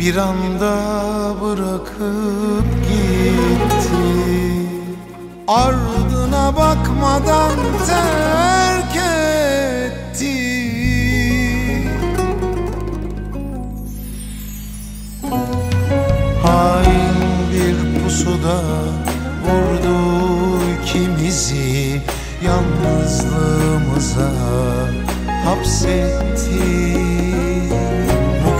bir anda bırakıp gitti. Ardına bakmadan terk etti. Hain bir pusuda vurdu ikimizi. Yalnızlığımıza hapsetti. Bu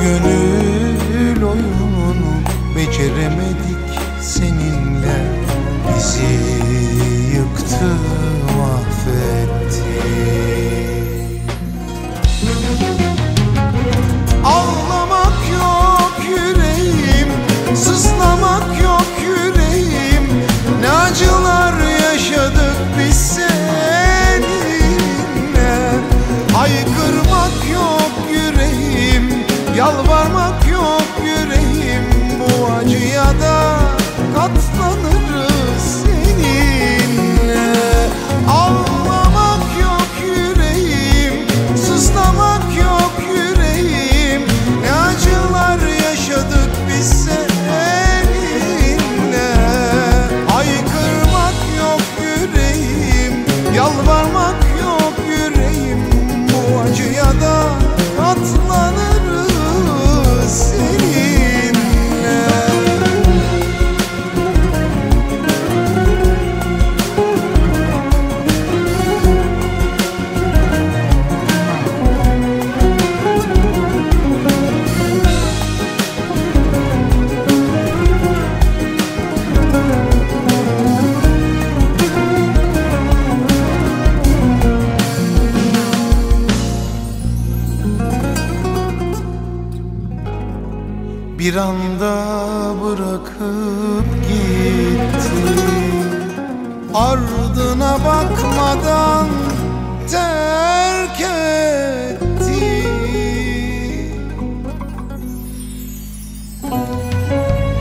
bir anda bırakıp gitti Ardına bakmadan terk etti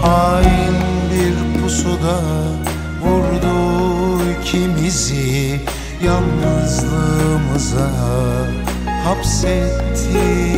Hain bir pusuda vurdu ikimizi. Yalnızlığımıza hapsetti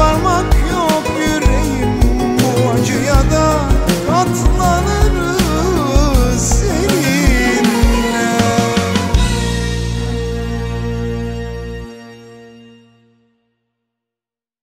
one